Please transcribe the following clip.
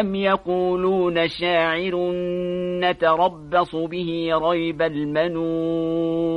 أم يقولون شاعر نتربص به ريب المنون